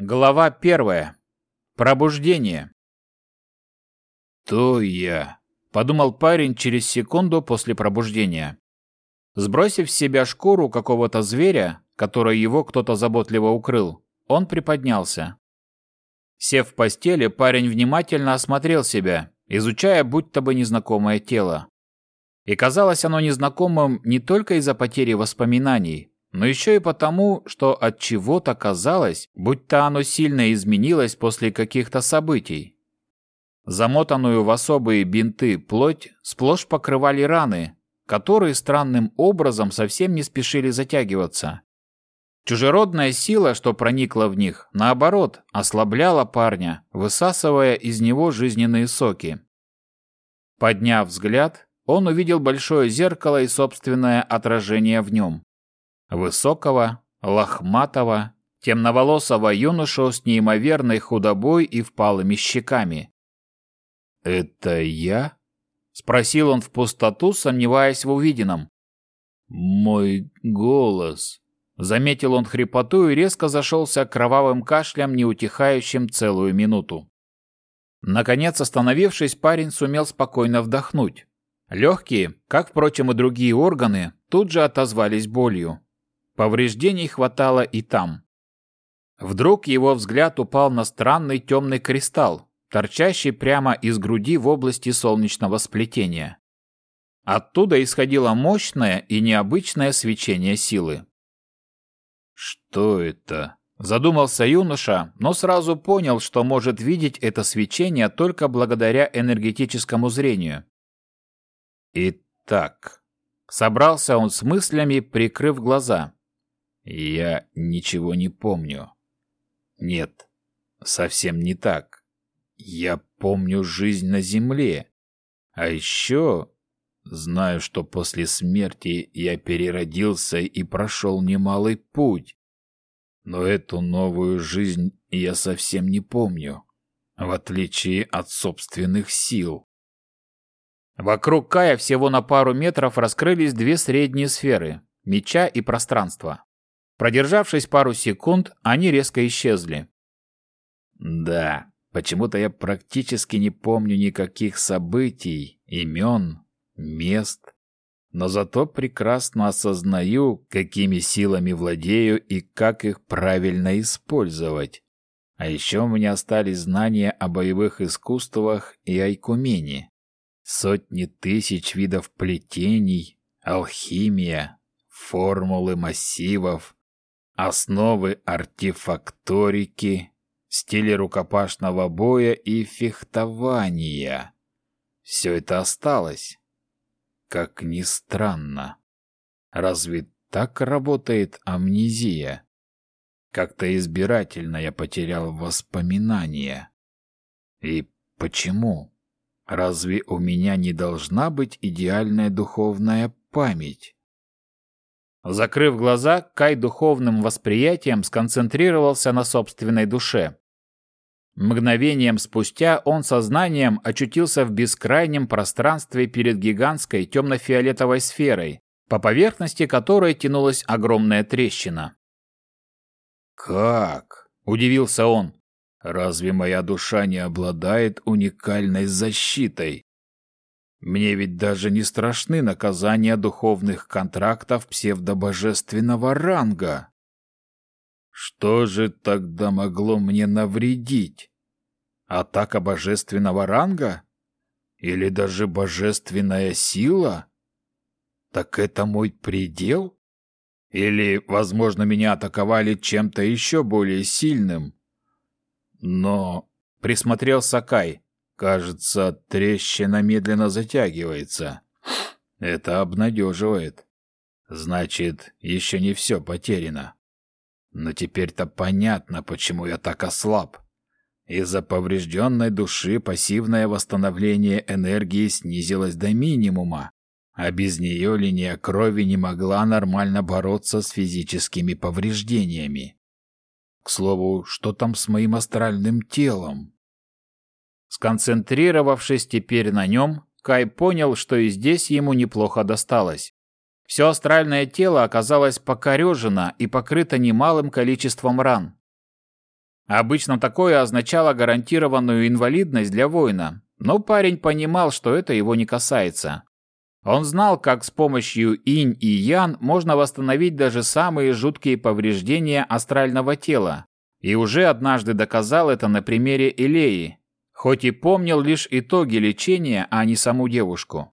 Глава первая. Пробуждение. «То я», — подумал парень через секунду после пробуждения. Сбросив с себя шкуру какого-то зверя, которой его кто-то заботливо укрыл, он приподнялся. Сев в постели, парень внимательно осмотрел себя, изучая будто бы незнакомое тело. И казалось оно незнакомым не только из-за потери воспоминаний, но еще и потому, что от чего-то казалось, будто оно сильно изменилось после каких-то событий. Замотанную в особые бинты плоть сплошь покрывали раны, которые странным образом совсем не спешили затягиваться. Чужеродная сила, что проникла в них, наоборот, ослабляла парня, высасывая из него жизненные соки. Подняв взгляд, он увидел большое зеркало и собственное отражение в нем. Высокого, лохматого, темноволосого юношу с неимоверной худобой и впалыми щеками. «Это я?» — спросил он в пустоту, сомневаясь в увиденном. «Мой голос», — заметил он хрипоту и резко зашелся кровавым кашлем, не утихающим целую минуту. Наконец, остановившись, парень сумел спокойно вдохнуть. Легкие, как, впрочем, и другие органы, тут же отозвались болью. Повреждений хватало и там. Вдруг его взгляд упал на странный темный кристалл, торчащий прямо из груди в области солнечного сплетения. Оттуда исходило мощное и необычное свечение силы. «Что это?» – задумался юноша, но сразу понял, что может видеть это свечение только благодаря энергетическому зрению. «Итак», – собрался он с мыслями, прикрыв глаза – я ничего не помню. Нет, совсем не так. Я помню жизнь на земле. А еще знаю, что после смерти я переродился и прошел немалый путь. Но эту новую жизнь я совсем не помню, в отличие от собственных сил. Вокруг Кая всего на пару метров раскрылись две средние сферы – меча и пространства. Продержавшись пару секунд, они резко исчезли. Да, почему-то я практически не помню никаких событий, имен, мест. Но зато прекрасно осознаю, какими силами владею и как их правильно использовать. А еще у меня остались знания о боевых искусствах и айкумене. Сотни тысяч видов плетений, алхимия, формулы массивов, основы артефакторики, стили рукопашного боя и фехтования. Все это осталось. Как ни странно. Разве так работает амнезия? Как-то избирательно я потерял воспоминания. И почему? Разве у меня не должна быть идеальная духовная память? Закрыв глаза, Кай духовным восприятием сконцентрировался на собственной душе. Мгновением спустя он сознанием очутился в бескрайнем пространстве перед гигантской темно-фиолетовой сферой, по поверхности которой тянулась огромная трещина. «Как?» – удивился он. «Разве моя душа не обладает уникальной защитой?» Мне ведь даже не страшны наказания духовных контрактов псевдобожественного ранга. Что же тогда могло мне навредить? Атака божественного ранга? Или даже божественная сила? Так это мой предел? Или, возможно, меня атаковали чем-то еще более сильным? Но, присмотрел Сакай, Кажется, трещина медленно затягивается. Это обнадеживает. Значит, еще не все потеряно. Но теперь-то понятно, почему я так ослаб. Из-за поврежденной души пассивное восстановление энергии снизилось до минимума, а без нее линия крови не могла нормально бороться с физическими повреждениями. К слову, что там с моим астральным телом? Сконцентрировавшись теперь на нем, Кай понял, что и здесь ему неплохо досталось. Все астральное тело оказалось покорежено и покрыто немалым количеством ран. Обычно такое означало гарантированную инвалидность для воина, но парень понимал, что это его не касается. Он знал, как с помощью инь и ян можно восстановить даже самые жуткие повреждения астрального тела, и уже однажды доказал это на примере Элеи, хоть и помнил лишь итоги лечения, а не саму девушку.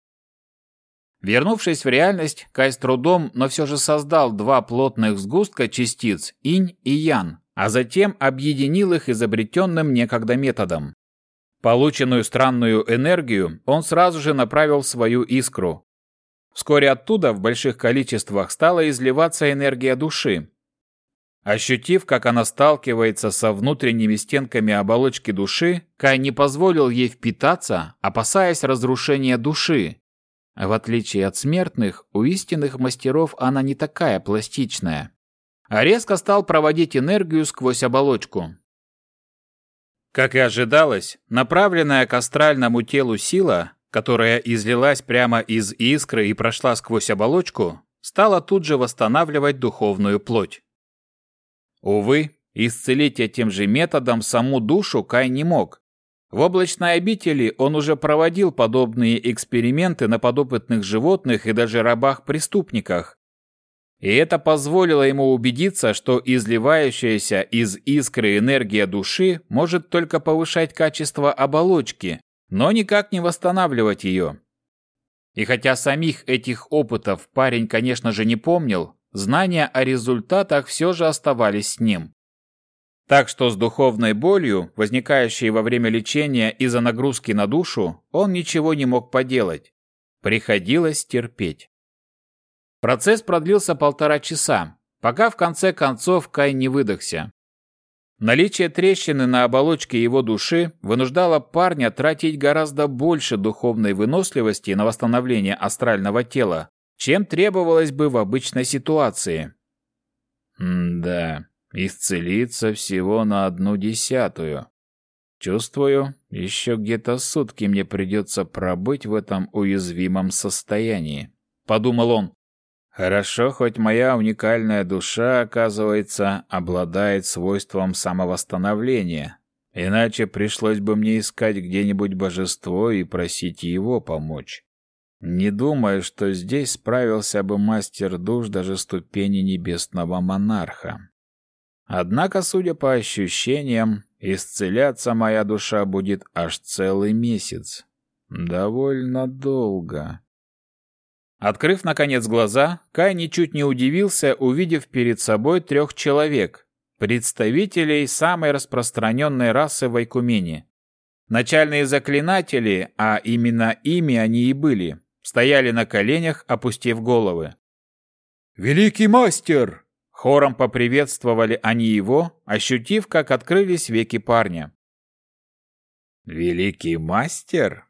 Вернувшись в реальность, Кай с трудом, но все же создал два плотных сгустка частиц инь и ян, а затем объединил их изобретенным некогда методом. Полученную странную энергию он сразу же направил в свою искру. Вскоре оттуда в больших количествах стала изливаться энергия души. Ощутив, как она сталкивается со внутренними стенками оболочки души, Кай не позволил ей впитаться, опасаясь разрушения души. В отличие от смертных, у истинных мастеров она не такая пластичная а резко стал проводить энергию сквозь оболочку. Как и ожидалось, направленная к астральному телу сила, которая излилась прямо из искры и прошла сквозь оболочку, стала тут же восстанавливать духовную плоть. Увы, исцелить этим же методом саму душу Кай не мог. В облачной обители он уже проводил подобные эксперименты на подопытных животных и даже рабах-преступниках, и это позволило ему убедиться, что изливающаяся из искры энергия души может только повышать качество оболочки, но никак не восстанавливать ее. И хотя самих этих опытов парень, конечно же, не помнил, знания о результатах все же оставались с ним. Так что с духовной болью, возникающей во время лечения из-за нагрузки на душу, он ничего не мог поделать. Приходилось терпеть. Процесс продлился полтора часа, пока в конце концов Кай не выдохся. Наличие трещины на оболочке его души вынуждало парня тратить гораздо больше духовной выносливости на восстановление астрального тела, чем требовалось бы в обычной ситуации. М-да, исцелиться всего на одну десятую. Чувствую, еще где-то сутки мне придется пробыть в этом уязвимом состоянии, подумал он. Хорошо, хоть моя уникальная душа, оказывается, обладает свойством самовосстановления. Иначе пришлось бы мне искать где-нибудь божество и просить его помочь. Не думаю, что здесь справился бы мастер душ даже ступени небесного монарха. Однако, судя по ощущениям, исцеляться моя душа будет аж целый месяц. Довольно долго. Открыв, наконец, глаза, Кай ничуть не удивился, увидев перед собой трех человек, представителей самой распространенной расы в Айкумене. Начальные заклинатели, а именно ими они и были, стояли на коленях, опустив головы. «Великий мастер!» Хором поприветствовали они его, ощутив, как открылись веки парня. «Великий мастер?»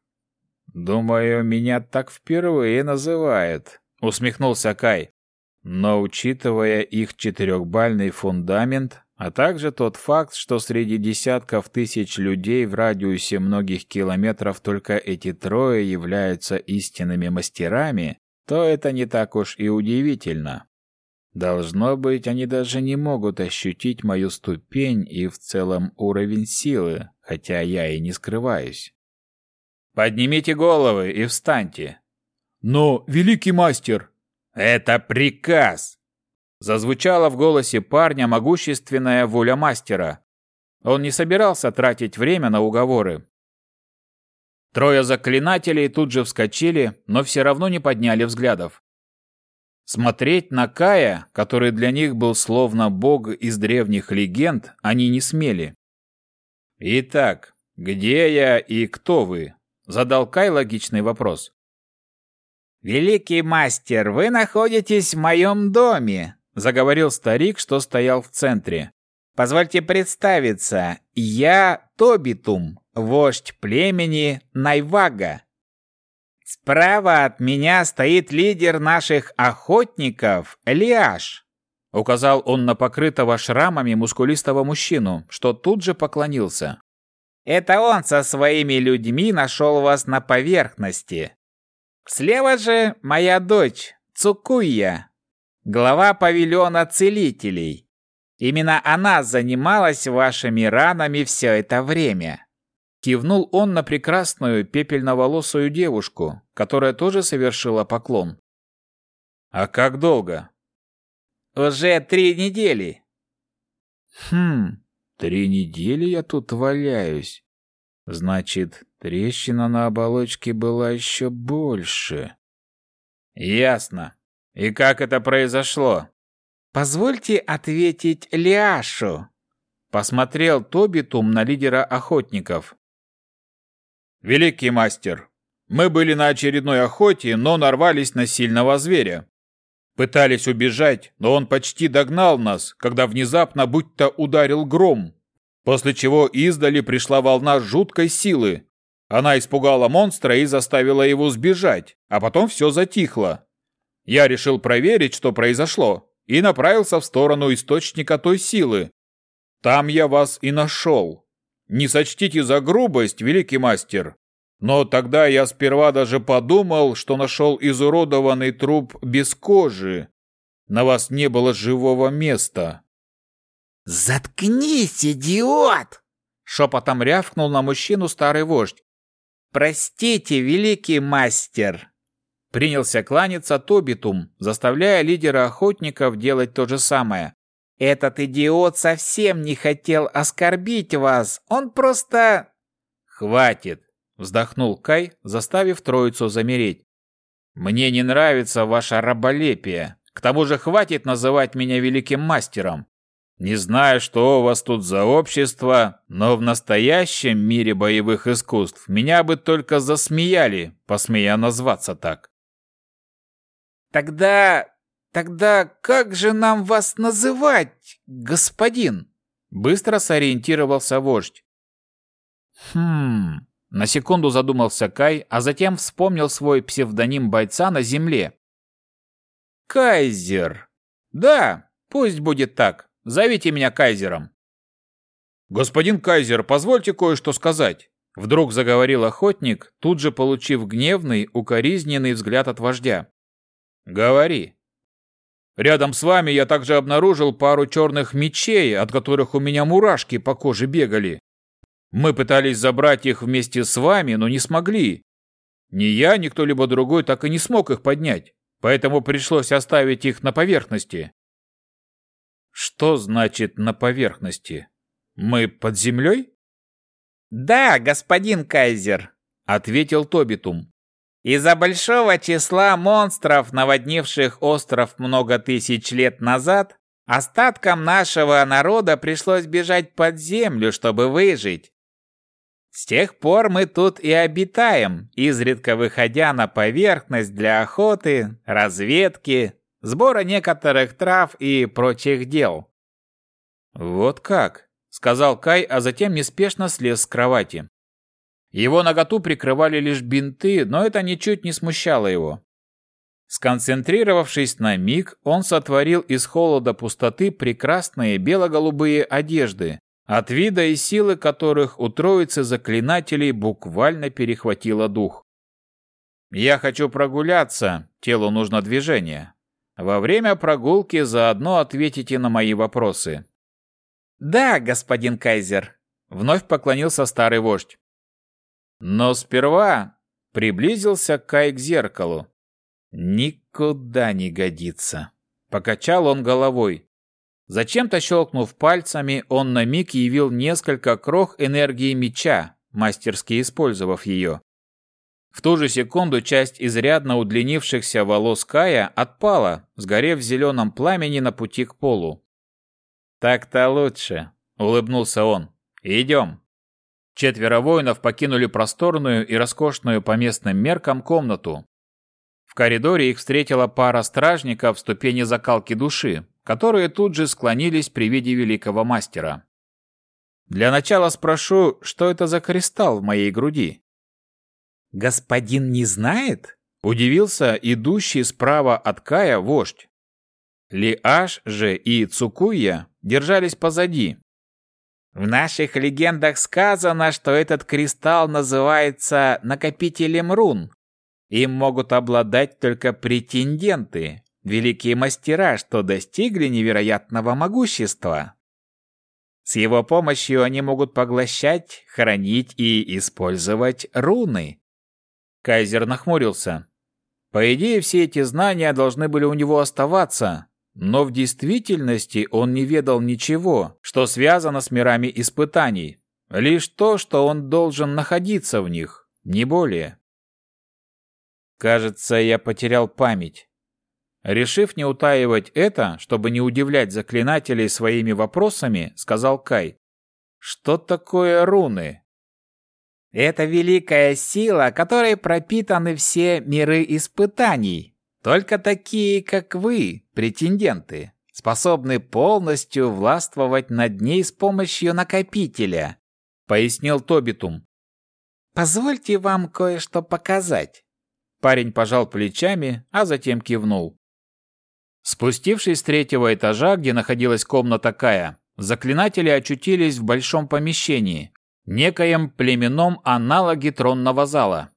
«Думаю, меня так впервые называют», — усмехнулся Кай. Но учитывая их четырехбальный фундамент, а также тот факт, что среди десятков тысяч людей в радиусе многих километров только эти трое являются истинными мастерами, то это не так уж и удивительно. Должно быть, они даже не могут ощутить мою ступень и в целом уровень силы, хотя я и не скрываюсь. Поднимите головы и встаньте. Но, великий мастер, это приказ. Зазвучала в голосе парня могущественная воля мастера. Он не собирался тратить время на уговоры. Трое заклинателей тут же вскочили, но все равно не подняли взглядов. Смотреть на Кая, который для них был словно бог из древних легенд, они не смели. «Итак, где я и кто вы?» Задал Кай логичный вопрос. «Великий мастер, вы находитесь в моем доме», заговорил старик, что стоял в центре. «Позвольте представиться, я Тобитум, вождь племени Найвага. Справа от меня стоит лидер наших охотников Лиаш», указал он на покрытого шрамами мускулистого мужчину, что тут же поклонился. Это он со своими людьми нашел вас на поверхности. Слева же моя дочь, Цукуя, глава павильона целителей. Именно она занималась вашими ранами все это время. Кивнул он на прекрасную пепельноволосую девушку, которая тоже совершила поклон. А как долго? Уже три недели. Хм, три недели я тут валяюсь. Значит, трещина на оболочке была еще больше. Ясно. И как это произошло? Позвольте ответить Лиашу. Посмотрел Тобитум на лидера охотников. Великий мастер, мы были на очередной охоте, но нарвались на сильного зверя. Пытались убежать, но он почти догнал нас, когда внезапно будто ударил гром, после чего издали пришла волна жуткой силы. Она испугала монстра и заставила его сбежать, а потом все затихло. Я решил проверить, что произошло, и направился в сторону источника той силы. Там я вас и нашел. Не сочтите за грубость, великий мастер, но тогда я сперва даже подумал, что нашел изуродованный труп без кожи. На вас не было живого места. «Заткнись, идиот!» Шепотом рявкнул на мужчину старый вождь. «Простите, великий мастер!» Принялся кланяться Тобитум, заставляя лидера охотников делать то же самое. «Этот идиот совсем не хотел оскорбить вас, он просто...» «Хватит!» Вздохнул Кай, заставив троицу замереть. «Мне не нравится ваше раболепие. К тому же хватит называть меня великим мастером. Не знаю, что у вас тут за общество, но в настоящем мире боевых искусств меня бы только засмеяли, посмея назваться так». «Тогда... тогда как же нам вас называть, господин?» Быстро сориентировался вождь. «Хм...» На секунду задумался Кай, а затем вспомнил свой псевдоним бойца на земле. «Кайзер. Да, пусть будет так. Зовите меня Кайзером». «Господин Кайзер, позвольте кое-что сказать», — вдруг заговорил охотник, тут же получив гневный, укоризненный взгляд от вождя. «Говори». «Рядом с вами я также обнаружил пару черных мечей, от которых у меня мурашки по коже бегали. Мы пытались забрать их вместе с вами, но не смогли. Ни я, ни кто-либо другой так и не смог их поднять, поэтому пришлось оставить их на поверхности. Что значит на поверхности? Мы под землей? Да, господин Кайзер, ответил Тобитум. Из-за большого числа монстров, наводнивших остров много тысяч лет назад, остаткам нашего народа пришлось бежать под землю, чтобы выжить. С тех пор мы тут и обитаем, изредка выходя на поверхность для охоты, разведки, сбора некоторых трав и прочих дел. Вот как, сказал Кай, а затем неспешно слез с кровати. Его наготу прикрывали лишь бинты, но это ничуть не смущало его. Сконцентрировавшись на миг, он сотворил из холода пустоты прекрасные бело-голубые одежды, от вида и силы которых у троицы заклинателей буквально перехватило дух. «Я хочу прогуляться, телу нужно движение. Во время прогулки заодно ответите на мои вопросы». «Да, господин Кайзер», — вновь поклонился старый вождь. Но сперва приблизился Кай к зеркалу. «Никуда не годится», — покачал он головой. Зачем-то щелкнув пальцами, он на миг явил несколько крох энергии меча, мастерски использовав ее. В ту же секунду часть изрядно удлинившихся волос Кая отпала, сгорев в зеленом пламени на пути к полу. «Так-то лучше», — улыбнулся он. «Идем». Четверо воинов покинули просторную и роскошную по местным меркам комнату. В коридоре их встретила пара стражников в ступени закалки души, которые тут же склонились при виде великого мастера. Для начала спрошу, что это за кристалл в моей груди? Господин не знает? Удивился идущий справа от Кая вождь. Лиаш же и Цукуя держались позади. В наших легендах сказано, что этот кристалл называется накопителем рун. Им могут обладать только претенденты, великие мастера, что достигли невероятного могущества. С его помощью они могут поглощать, хранить и использовать руны. Кайзер нахмурился. По идее, все эти знания должны были у него оставаться, но в действительности он не ведал ничего, что связано с мирами испытаний. Лишь то, что он должен находиться в них, не более. Кажется, я потерял память. Решив не утаивать это, чтобы не удивлять заклинателей своими вопросами, сказал Кай. Что такое руны? Это великая сила, которой пропитаны все миры испытаний. Только такие, как вы, претенденты, способны полностью властвовать над ней с помощью накопителя, пояснил Тобитум. Позвольте вам кое-что показать. Парень пожал плечами, а затем кивнул. Спустившись с третьего этажа, где находилась комната Кая, заклинатели очутились в большом помещении, некоем племенном аналоге тронного зала.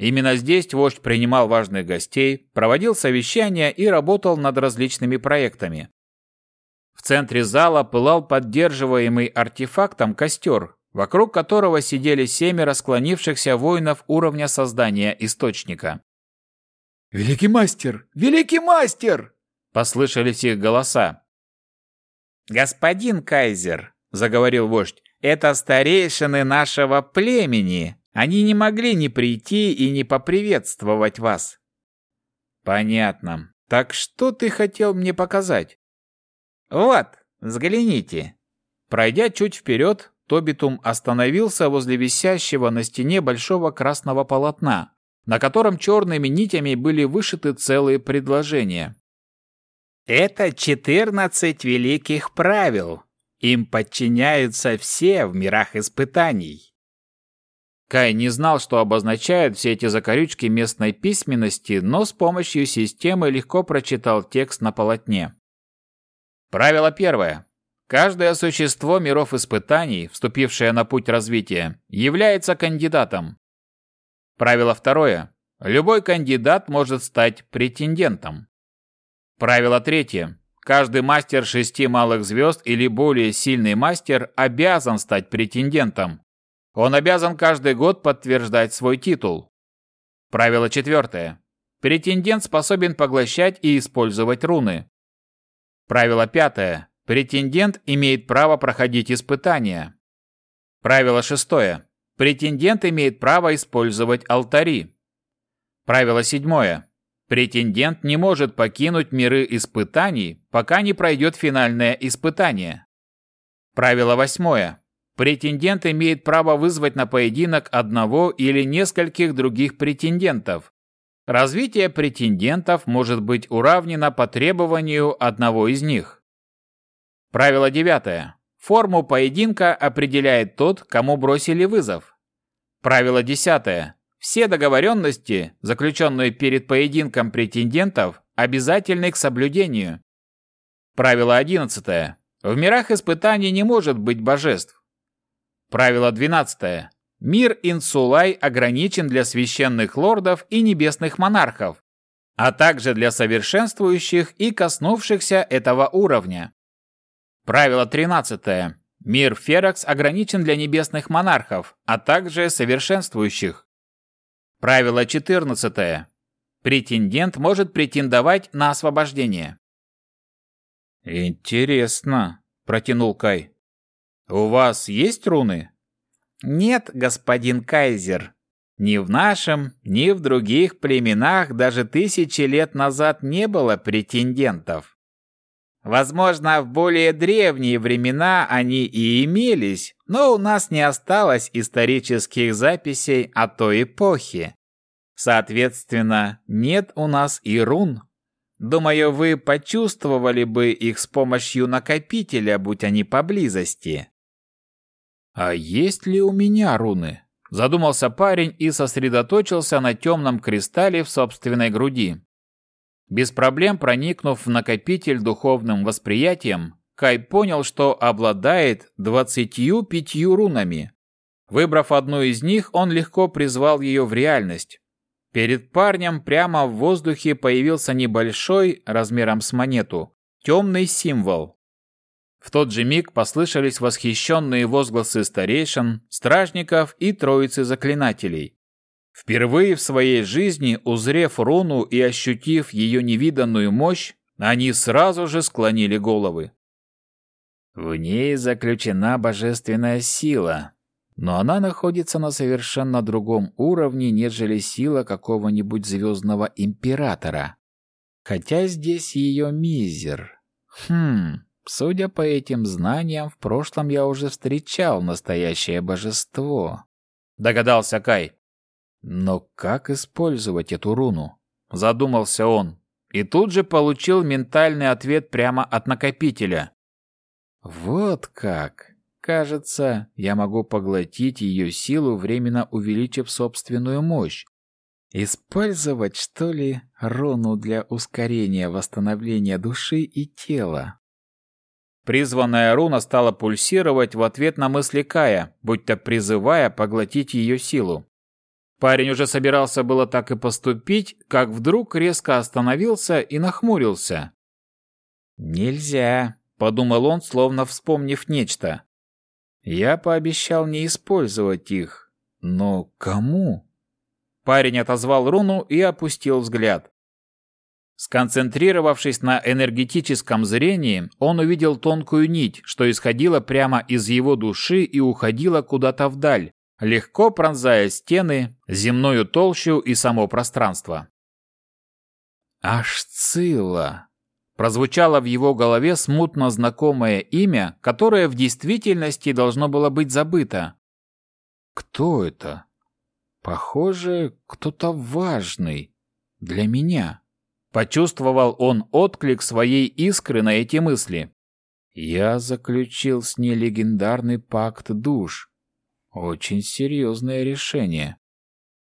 Именно здесь вождь принимал важных гостей, проводил совещания и работал над различными проектами. В центре зала пылал поддерживаемый артефактом костер, вокруг которого сидели семеро склонившихся воинов уровня создания источника. «Великий мастер! Великий мастер!» Послышались их голоса. «Господин Кайзер», — заговорил вождь, — «это старейшины нашего племени. Они не могли не прийти и не поприветствовать вас». «Понятно. Так что ты хотел мне показать?» «Вот, взгляните». Пройдя чуть вперед, Тобитум остановился возле висящего на стене большого красного полотна, на котором черными нитями были вышиты целые предложения. Это 14 великих правил. Им подчиняются все в мирах испытаний. Кай не знал, что обозначают все эти закорючки местной письменности, но с помощью системы легко прочитал текст на полотне. Правило первое. Каждое существо миров испытаний, вступившее на путь развития, является кандидатом. Правило второе. Любой кандидат может стать претендентом. Правило третье. Каждый мастер шести малых звезд или более сильный мастер обязан стать претендентом. Он обязан каждый год подтверждать свой титул. Правило четвертое. Претендент способен поглощать и использовать руны. Правило пятое. Претендент имеет право проходить испытания. Правило шестое. Претендент имеет право использовать алтари. Правило седьмое. Претендент не может покинуть миры испытаний, пока не пройдет финальное испытание. Правило восьмое. Претендент имеет право вызвать на поединок одного или нескольких других претендентов. Развитие претендентов может быть уравнено по требованию одного из них. Правило девятое. Форму поединка определяет тот, кому бросили вызов. Правило десятое. Все договоренности, заключенные перед поединком претендентов, обязательны к соблюдению. Правило 11. В мирах испытаний не может быть божеств. Правило 12. Мир Инсулай ограничен для священных лордов и небесных монархов, а также для совершенствующих и коснувшихся этого уровня. Правило 13. Мир Феракс ограничен для небесных монархов, а также совершенствующих. Правило 14. Претендент может претендовать на освобождение. Интересно, протянул Кай. У вас есть руны? Нет, господин Кайзер. Ни в нашем, ни в других племенах даже тысячи лет назад не было претендентов. Возможно, в более древние времена они и имелись, но у нас не осталось исторических записей о той эпохе. Соответственно, нет у нас и рун. Думаю, вы почувствовали бы их с помощью накопителя, будь они поблизости. А есть ли у меня руны? Задумался парень и сосредоточился на темном кристалле в собственной груди. Без проблем проникнув в накопитель духовным восприятием, Кай понял, что обладает двадцатью пятью рунами. Выбрав одну из них, он легко призвал ее в реальность. Перед парнем прямо в воздухе появился небольшой, размером с монету, темный символ. В тот же миг послышались восхищенные возгласы старейшин, стражников и троицы заклинателей. Впервые в своей жизни, узрев руну и ощутив ее невиданную мощь, они сразу же склонили головы. В ней заключена божественная сила, но она находится на совершенно другом уровне, нежели сила какого-нибудь звездного императора. Хотя здесь ее мизер. Хм, судя по этим знаниям, в прошлом я уже встречал настоящее божество. Догадался Кай. Но как использовать эту руну? Задумался он. И тут же получил ментальный ответ прямо от накопителя. Вот как. Кажется, я могу поглотить ее силу, временно увеличив собственную мощь. Использовать, что ли, руну для ускорения восстановления души и тела. Призванная руна стала пульсировать в ответ на мысли Кая, будто призывая поглотить ее силу. Парень уже собирался было так и поступить, как вдруг резко остановился и нахмурился. «Нельзя», — подумал он, словно вспомнив нечто. «Я пообещал не использовать их. Но кому?» Парень отозвал руну и опустил взгляд. Сконцентрировавшись на энергетическом зрении, он увидел тонкую нить, что исходила прямо из его души и уходила куда-то вдаль, легко пронзая стены, земную толщу и само пространство. Ашцила. Прозвучало в его голове смутно знакомое имя, которое в действительности должно было быть забыто. Кто это? Похоже, кто-то важный для меня. Почувствовал он отклик своей искры на эти мысли. Я заключил с ней легендарный пакт душ. Очень серьезное решение.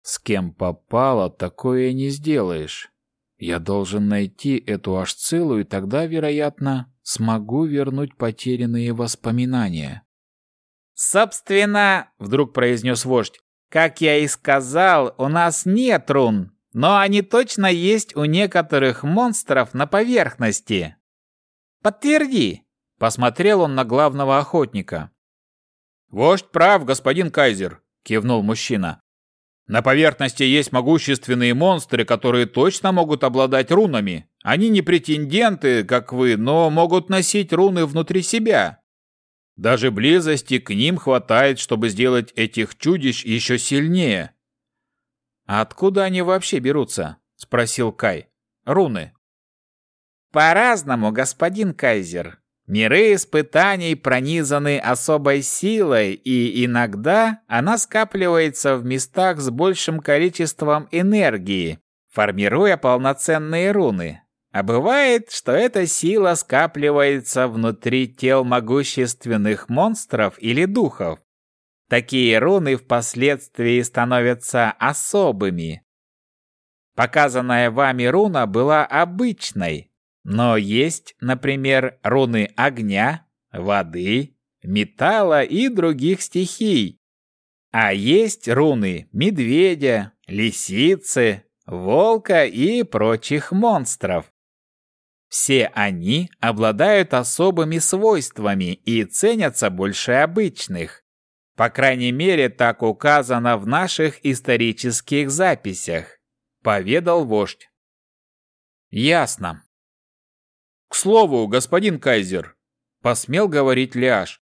С кем попало, такое не сделаешь. Я должен найти эту Ашцилу, и тогда, вероятно, смогу вернуть потерянные воспоминания. «Собственно, — вдруг произнес вождь, — как я и сказал, у нас нет рун, но они точно есть у некоторых монстров на поверхности. Подтверди!» — посмотрел он на главного охотника. «Вождь прав, господин Кайзер», — кивнул мужчина. «На поверхности есть могущественные монстры, которые точно могут обладать рунами. Они не претенденты, как вы, но могут носить руны внутри себя. Даже близости к ним хватает, чтобы сделать этих чудищ еще сильнее». «А откуда они вообще берутся?» — спросил Кай. «Руны». «По-разному, господин Кайзер», Миры испытаний пронизаны особой силой, и иногда она скапливается в местах с большим количеством энергии, формируя полноценные руны. А бывает, что эта сила скапливается внутри тел могущественных монстров или духов. Такие руны впоследствии становятся особыми. Показанная вами руна была обычной, но есть, например, руны огня, воды, металла и других стихий. А есть руны медведя, лисицы, волка и прочих монстров. Все они обладают особыми свойствами и ценятся больше обычных. По крайней мере, так указано в наших исторических записях, поведал вождь. Ясно. «К слову, господин Кайзер», — посмел говорить Ляш,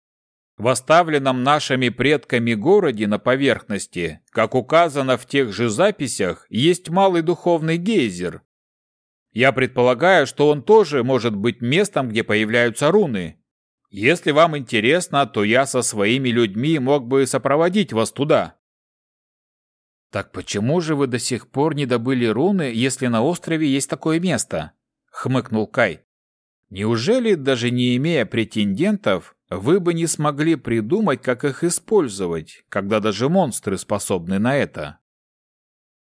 в оставленном нашими предками городе на поверхности, как указано в тех же записях, есть малый духовный гейзер. Я предполагаю, что он тоже может быть местом, где появляются руны. Если вам интересно, то я со своими людьми мог бы сопроводить вас туда. Так почему же вы до сих пор не добыли руны, если на острове есть такое место? хмыкнул Кай. Неужели, даже не имея претендентов, вы бы не смогли придумать, как их использовать, когда даже монстры способны на это?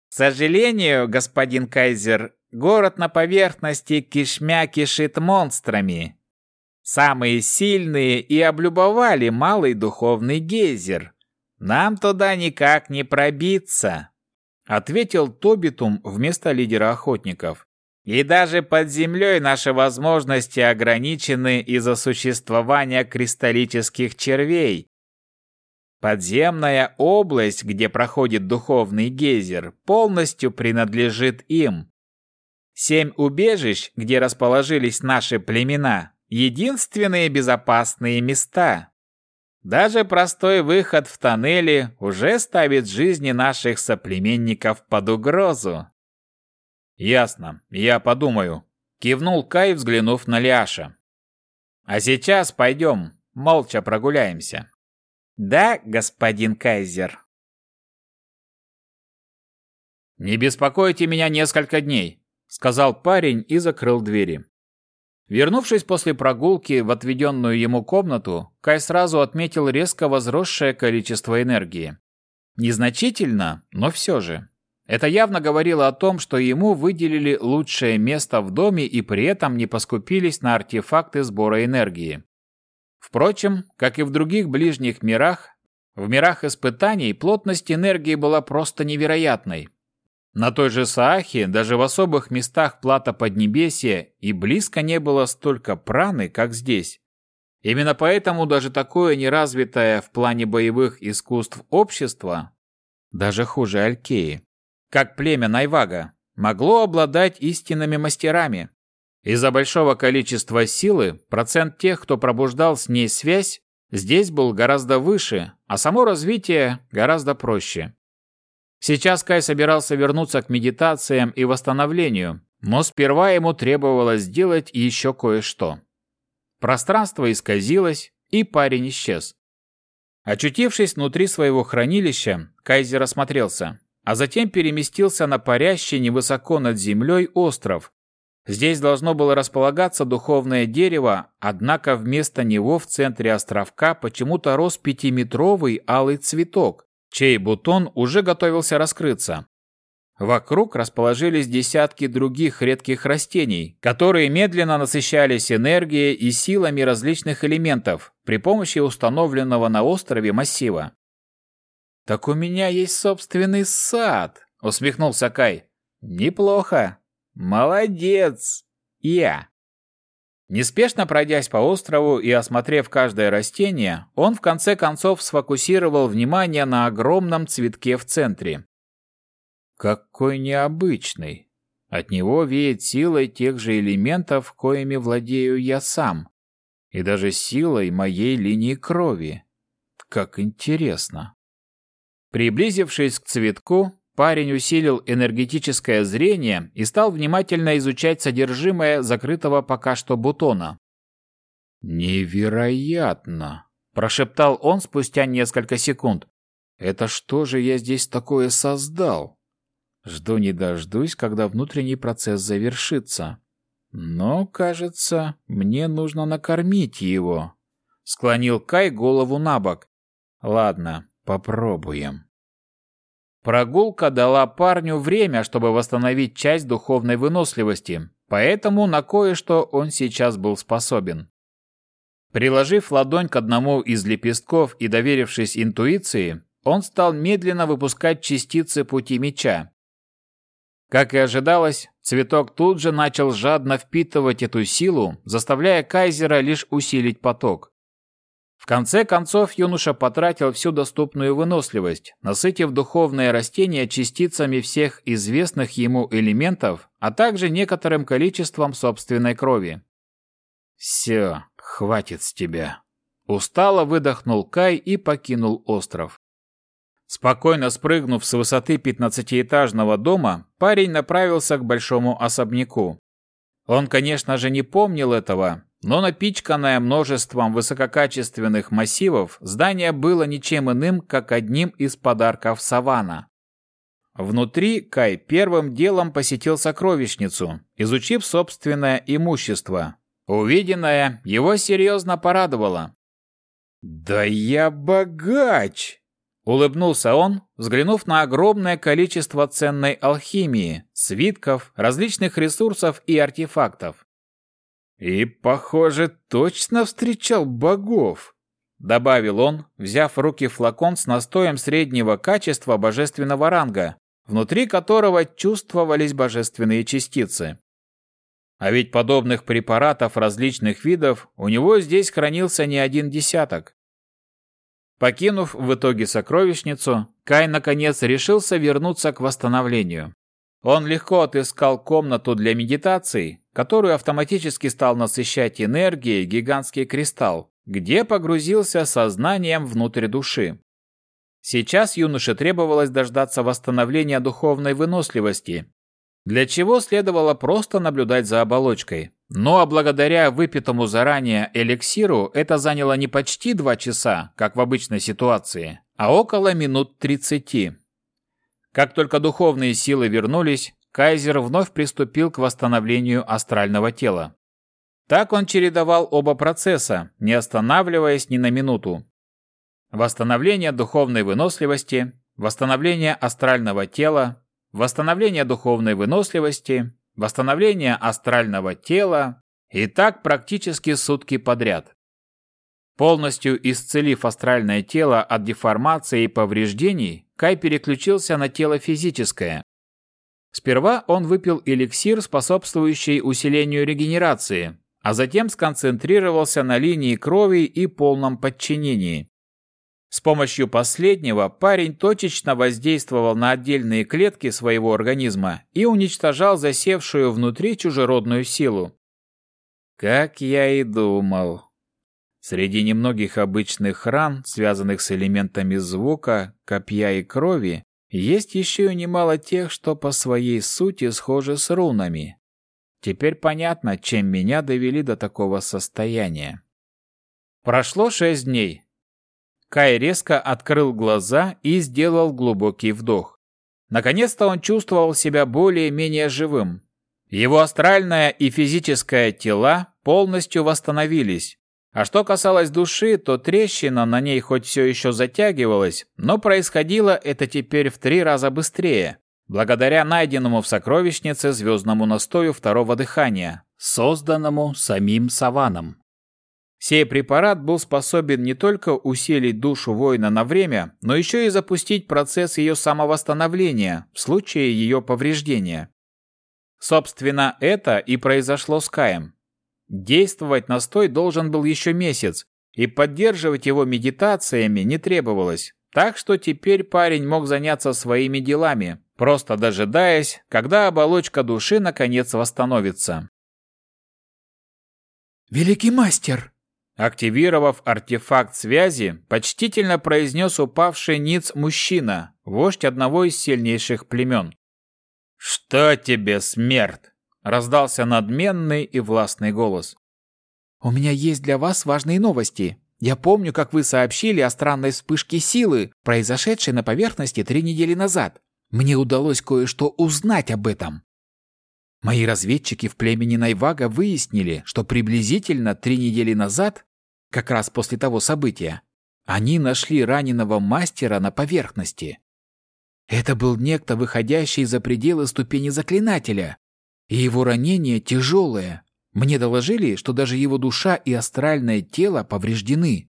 К сожалению, господин Кайзер, город на поверхности кишмя кишит монстрами. Самые сильные и облюбовали малый духовный гейзер. Нам туда никак не пробиться. ответил Тобитум вместо лидера охотников. И даже под землей наши возможности ограничены из-за существования кристаллических червей. Подземная область, где проходит духовный гейзер, полностью принадлежит им. Семь убежищ, где расположились наши племена, единственные безопасные места. Даже простой выход в тоннели уже ставит жизни наших соплеменников под угрозу. Ясно, я подумаю, кивнул Кай, взглянув на Ляша. А сейчас пойдем, молча прогуляемся. Да, господин Кайзер. Не беспокойте меня несколько дней, сказал парень и закрыл двери. Вернувшись после прогулки в отведенную ему комнату, Кай сразу отметил резко возросшее количество энергии. Незначительно, но все же. Это явно говорило о том, что ему выделили лучшее место в доме и при этом не поскупились на артефакты сбора энергии. Впрочем, как и в других ближних мирах, в мирах испытаний плотность энергии была просто невероятной. На той же Саахе, даже в особых местах плата Поднебесья, и близко не было столько праны, как здесь. Именно поэтому даже такое неразвитое в плане боевых искусств общество, даже хуже Алькеи, как племя Найвага, могло обладать истинными мастерами. Из-за большого количества силы процент тех, кто пробуждал с ней связь, здесь был гораздо выше, а само развитие гораздо проще. Сейчас Кай собирался вернуться к медитациям и восстановлению, но сперва ему требовалось сделать еще кое-что. Пространство исказилось, и парень исчез. Очутившись внутри своего хранилища, Кайзер осмотрелся а затем переместился на парящий невысоко над землей остров. Здесь должно было располагаться духовное дерево, однако вместо него в центре островка почему-то рос пятиметровый алый цветок, чей бутон уже готовился раскрыться. Вокруг расположились десятки других редких растений, которые медленно насыщались энергией и силами различных элементов при помощи установленного на острове массива. «Так у меня есть собственный сад», — усмехнулся Кай. «Неплохо. Молодец. Я». Неспешно пройдясь по острову и осмотрев каждое растение, он в конце концов сфокусировал внимание на огромном цветке в центре. Какой необычный. От него веет силой тех же элементов, коими владею я сам. И даже силой моей линии крови. Как интересно. Приблизившись к цветку, парень усилил энергетическое зрение и стал внимательно изучать содержимое закрытого пока что бутона. «Невероятно!» – прошептал он спустя несколько секунд. «Это что же я здесь такое создал?» Жду не дождусь, когда внутренний процесс завершится. Но, кажется, мне нужно накормить его. Склонил Кай голову на бок. Ладно, попробуем. Прогулка дала парню время, чтобы восстановить часть духовной выносливости, поэтому на кое-что он сейчас был способен. Приложив ладонь к одному из лепестков и доверившись интуиции, он стал медленно выпускать частицы пути меча. Как и ожидалось, цветок тут же начал жадно впитывать эту силу, заставляя Кайзера лишь усилить поток. В конце концов юноша потратил всю доступную выносливость, насытив духовное растение частицами всех известных ему элементов, а также некоторым количеством собственной крови. «Все, хватит с тебя!» Устало выдохнул Кай и покинул остров. Спокойно спрыгнув с высоты пятнадцатиэтажного дома, парень направился к большому особняку. Он, конечно же, не помнил этого, но напичканное множеством высококачественных массивов, здание было ничем иным, как одним из подарков Савана. Внутри Кай первым делом посетил сокровищницу, изучив собственное имущество. Увиденное его серьезно порадовало. «Да я богач!» Улыбнулся он, взглянув на огромное количество ценной алхимии, свитков, различных ресурсов и артефактов. «И, похоже, точно встречал богов», — добавил он, взяв в руки флакон с настоем среднего качества божественного ранга, внутри которого чувствовались божественные частицы. А ведь подобных препаратов различных видов у него здесь хранился не один десяток. Покинув в итоге сокровищницу, Кай наконец решился вернуться к восстановлению. Он легко отыскал комнату для медитации, которую автоматически стал насыщать энергией гигантский кристалл, где погрузился сознанием внутрь души. Сейчас юноше требовалось дождаться восстановления духовной выносливости, для чего следовало просто наблюдать за оболочкой. Ну а благодаря выпитому заранее эликсиру это заняло не почти два часа, как в обычной ситуации, а около минут тридцати. Как только духовные силы вернулись, Кайзер вновь приступил к восстановлению астрального тела. Так он чередовал оба процесса, не останавливаясь ни на минуту. Восстановление духовной выносливости, восстановление астрального тела, восстановление духовной выносливости, восстановление астрального тела и так практически сутки подряд. Полностью исцелив астральное тело от деформации и повреждений, Кай переключился на тело физическое. Сперва он выпил эликсир, способствующий усилению регенерации, а затем сконцентрировался на линии крови и полном подчинении. С помощью последнего парень точечно воздействовал на отдельные клетки своего организма и уничтожал засевшую внутри чужеродную силу. Как я и думал. Среди немногих обычных ран, связанных с элементами звука, копья и крови, есть еще и немало тех, что по своей сути схожи с рунами. Теперь понятно, чем меня довели до такого состояния. Прошло шесть дней, Кай резко открыл глаза и сделал глубокий вдох. Наконец-то он чувствовал себя более-менее живым. Его астральное и физическое тела полностью восстановились. А что касалось души, то трещина на ней хоть все еще затягивалась, но происходило это теперь в три раза быстрее, благодаря найденному в сокровищнице звездному настою второго дыхания, созданному самим Саваном. Сей препарат был способен не только усилить душу воина на время, но еще и запустить процесс ее самовосстановления в случае ее повреждения. Собственно, это и произошло с Каем. Действовать настой должен был еще месяц, и поддерживать его медитациями не требовалось, так что теперь парень мог заняться своими делами, просто дожидаясь, когда оболочка души наконец восстановится. «Великий мастер!» Активировав артефакт связи, почтительно произнес упавший ниц мужчина, вождь одного из сильнейших племен. «Что тебе, смерть?» — раздался надменный и властный голос. «У меня есть для вас важные новости. Я помню, как вы сообщили о странной вспышке силы, произошедшей на поверхности три недели назад. Мне удалось кое-что узнать об этом. Мои разведчики в племени Найвага выяснили, что приблизительно три недели назад как раз после того события, они нашли раненого мастера на поверхности. Это был некто, выходящий за пределы ступени заклинателя, и его ранение тяжелое. Мне доложили, что даже его душа и астральное тело повреждены.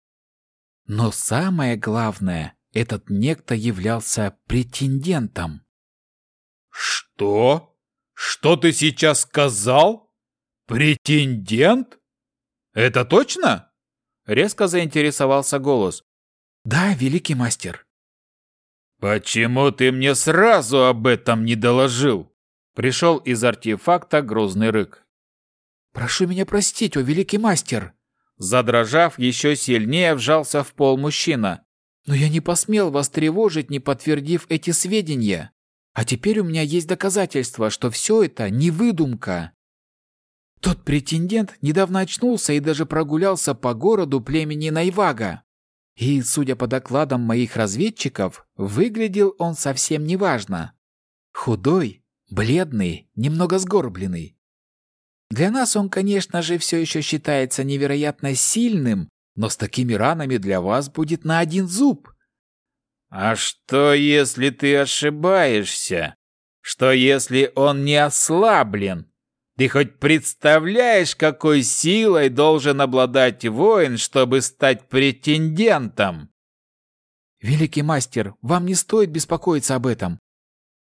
Но самое главное, этот некто являлся претендентом. «Что? Что ты сейчас сказал? Претендент? Это точно?» Резко заинтересовался голос. «Да, великий мастер». «Почему ты мне сразу об этом не доложил?» Пришел из артефакта грозный рык. «Прошу меня простить, о великий мастер!» Задрожав, еще сильнее вжался в пол мужчина. «Но я не посмел вас тревожить, не подтвердив эти сведения. А теперь у меня есть доказательства, что все это не выдумка. Тот претендент недавно очнулся и даже прогулялся по городу племени Найвага. И, судя по докладам моих разведчиков, выглядел он совсем неважно. Худой, бледный, немного сгорбленный. Для нас он, конечно же, все еще считается невероятно сильным, но с такими ранами для вас будет на один зуб. А что, если ты ошибаешься? Что, если он не ослаблен? Ты хоть представляешь, какой силой должен обладать воин, чтобы стать претендентом? Великий мастер, вам не стоит беспокоиться об этом.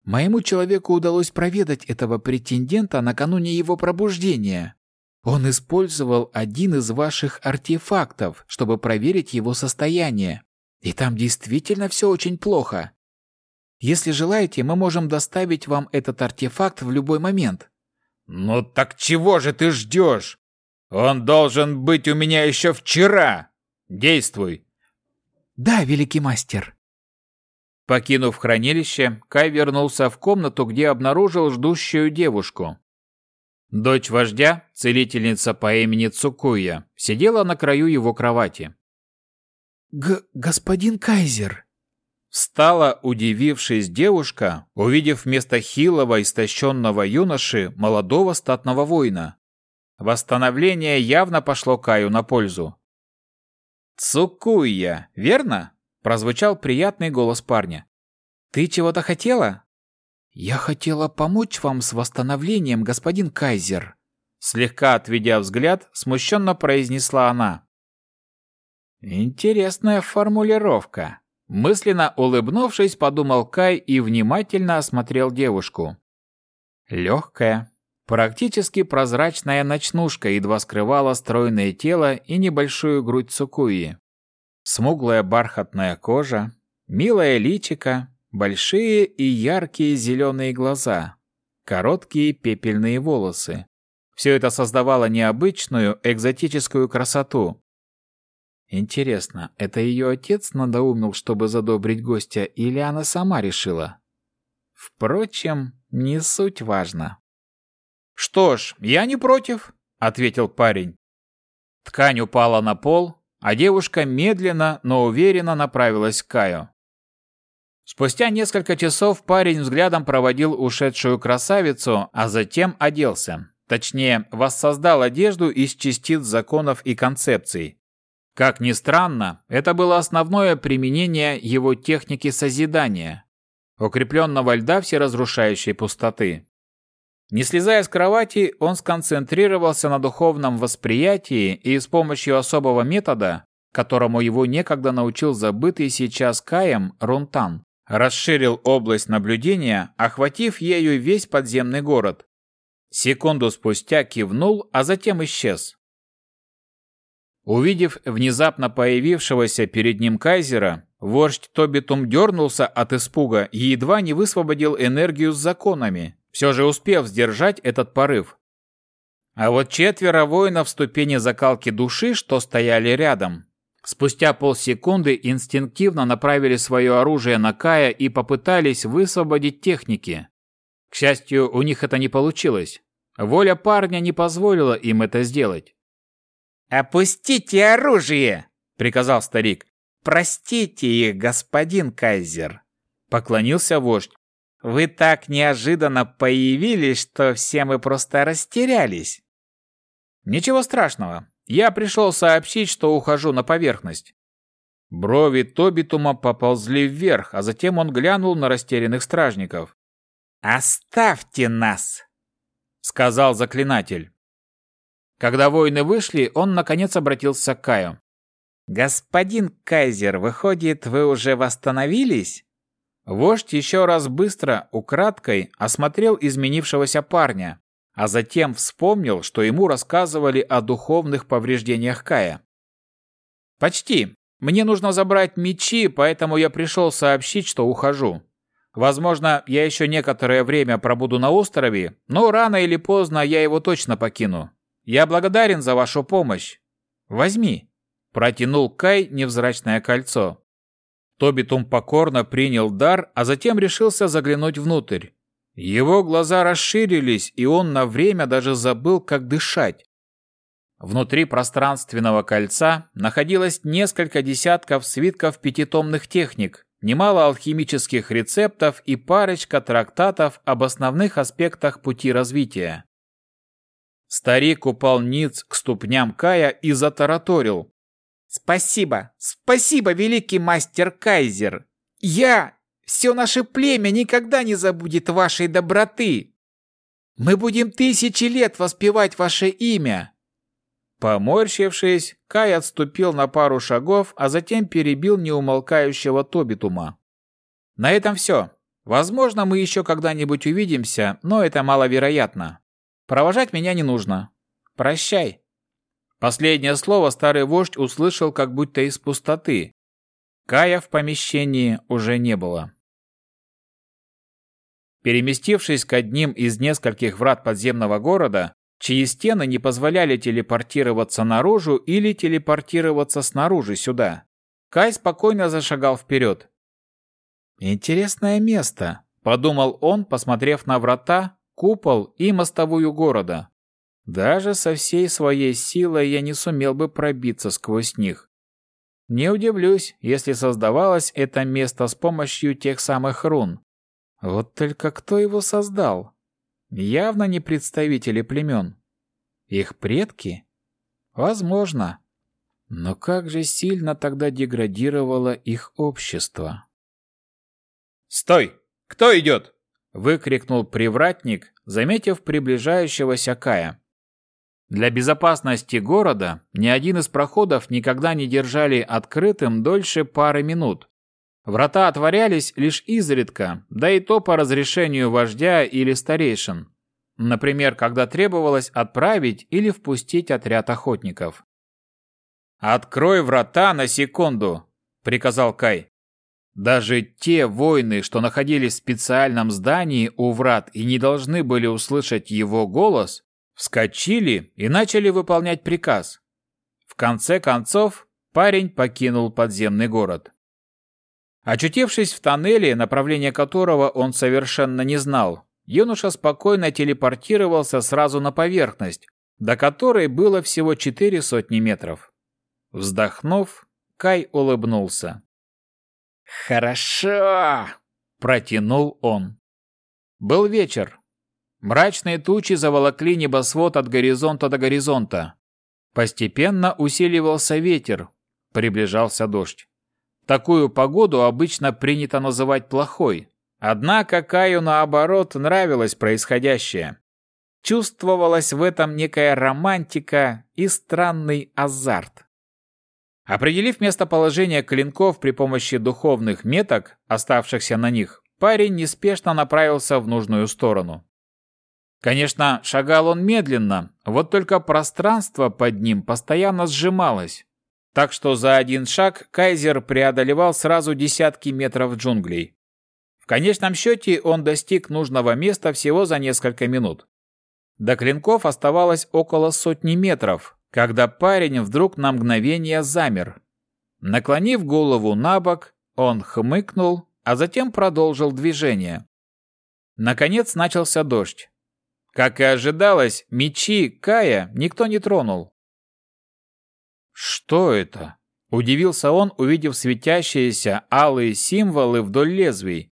Моему человеку удалось проведать этого претендента накануне его пробуждения. Он использовал один из ваших артефактов, чтобы проверить его состояние. И там действительно все очень плохо. Если желаете, мы можем доставить вам этот артефакт в любой момент. Ну так чего же ты ждешь? Он должен быть у меня еще вчера. Действуй. Да, великий мастер. Покинув хранилище, Кай вернулся в комнату, где обнаружил ждущую девушку. Дочь вождя, целительница по имени Цукуя, сидела на краю его кровати. Г «Господин Кайзер!» Встала, удивившись девушка, увидев вместо хилого, истощенного юноши молодого статного воина. Восстановление явно пошло Каю на пользу. «Цукуя, верно?» Прозвучал приятный голос парня. «Ты чего-то хотела?» «Я хотела помочь вам с восстановлением, господин Кайзер», слегка отведя взгляд, смущенно произнесла она. «Интересная формулировка», мысленно улыбнувшись, подумал Кай и внимательно осмотрел девушку. Легкая, практически прозрачная ночнушка едва скрывала стройное тело и небольшую грудь Цукуи. Смуглая бархатная кожа, милая личика, большие и яркие зеленые глаза, короткие пепельные волосы. Все это создавало необычную, экзотическую красоту. Интересно, это ее отец надоумил, чтобы задобрить гостя, или она сама решила? Впрочем, не суть важно. «Что ж, я не против», — ответил парень. Ткань упала на пол, а девушка медленно, но уверенно направилась к Каю. Спустя несколько часов парень взглядом проводил ушедшую красавицу, а затем оделся. Точнее, воссоздал одежду из частиц законов и концепций. Как ни странно, это было основное применение его техники созидания, укрепленного льда всеразрушающей пустоты. Не слезая с кровати, он сконцентрировался на духовном восприятии и с помощью особого метода, которому его некогда научил забытый сейчас Каем Рунтан, расширил область наблюдения, охватив ею весь подземный город. Секунду спустя кивнул, а затем исчез. Увидев внезапно появившегося перед ним кайзера, вождь Тобитум дернулся от испуга и едва не высвободил энергию с законами, все же успев сдержать этот порыв. А вот четверо воинов ступени закалки души, что стояли рядом, спустя полсекунды инстинктивно направили свое оружие на Кая и попытались высвободить техники. К счастью, у них это не получилось. Воля парня не позволила им это сделать. «Опустите оружие!» — приказал старик. «Простите их, господин Кайзер!» — поклонился вождь. Вы так неожиданно появились, что все мы просто растерялись. Ничего страшного. Я пришел сообщить, что ухожу на поверхность. Брови Тобитума поползли вверх, а затем он глянул на растерянных стражников. «Оставьте нас!» — сказал заклинатель. Когда воины вышли, он наконец обратился к Каю. «Господин Кайзер, выходит, вы уже восстановились?» Вождь еще раз быстро, украдкой, осмотрел изменившегося парня, а затем вспомнил, что ему рассказывали о духовных повреждениях Кая. «Почти. Мне нужно забрать мечи, поэтому я пришел сообщить, что ухожу. Возможно, я еще некоторое время пробуду на острове, но рано или поздно я его точно покину. Я благодарен за вашу помощь. Возьми». Протянул Кай невзрачное кольцо. Тобитум покорно принял дар, а затем решился заглянуть внутрь. Его глаза расширились, и он на время даже забыл, как дышать. Внутри пространственного кольца находилось несколько десятков свитков пятитомных техник, немало алхимических рецептов и парочка трактатов об основных аспектах пути развития. Старик упал ниц к ступням Кая и затараторил, Спасибо, спасибо, великий мастер Кайзер. Я, все наше племя никогда не забудет вашей доброты. Мы будем тысячи лет воспевать ваше имя. Поморщившись, Кай отступил на пару шагов, а затем перебил неумолкающего Тобитума. На этом все. Возможно, мы еще когда-нибудь увидимся, но это маловероятно. Провожать меня не нужно. Прощай. Последнее слово старый вождь услышал как будто из пустоты. Кая в помещении уже не было. Переместившись к одним из нескольких врат подземного города, чьи стены не позволяли телепортироваться наружу или телепортироваться снаружи сюда, Кай спокойно зашагал вперед. «Интересное место», — подумал он, посмотрев на врата, купол и мостовую города. Даже со всей своей силой я не сумел бы пробиться сквозь них. Не удивлюсь, если создавалось это место с помощью тех самых рун, вот только кто его создал? Явно не представители племен. Их предки? Возможно. Но как же сильно тогда деградировало их общество? «Стой! Кто идет?» — выкрикнул привратник, заметив приближающегося Кая. Для безопасности города ни один из проходов никогда не держали открытым дольше пары минут, Врата отворялись лишь изредка, да и то по разрешению вождя или старейшин. Например, когда требовалось отправить или впустить отряд охотников. «Открой врата на секунду!» – приказал Кай. Даже те воины, что находились в специальном здании у врат и не должны были услышать его голос, вскочили и начали выполнять приказ. В конце концов, парень покинул подземный город. Очутившись в тоннеле, направление которого он совершенно не знал, юноша спокойно телепортировался сразу на поверхность, до которой было всего четыре сотни метров. Вздохнув, Кай улыбнулся. «Хорошо!» – протянул он. Был вечер. Мрачные тучи заволокли небосвод от горизонта до горизонта. Постепенно усиливался ветер, приближался дождь. Такую погоду обычно принято называть плохой. Однако Каю, наоборот, нравилось происходящее. Чувствовалась в этом некая романтика и странный азарт. Определив местоположение клинков при помощи духовных меток, оставшихся на них, парень неспешно направился в нужную сторону. Конечно, шагал он медленно, вот только пространство под ним постоянно сжималось. Так что за один шаг Кайзер преодолевал сразу десятки метров джунглей. В конечном счете он достиг нужного места всего за несколько минут. До клинков оставалось около сотни метров, когда парень вдруг на мгновение замер. Наклонив голову на бок, он хмыкнул, а затем продолжил движение. Наконец начался дождь. Как и ожидалось, мечи Кая никто не тронул. «Что это?» – удивился он, увидев светящиеся алые символы вдоль лезвий.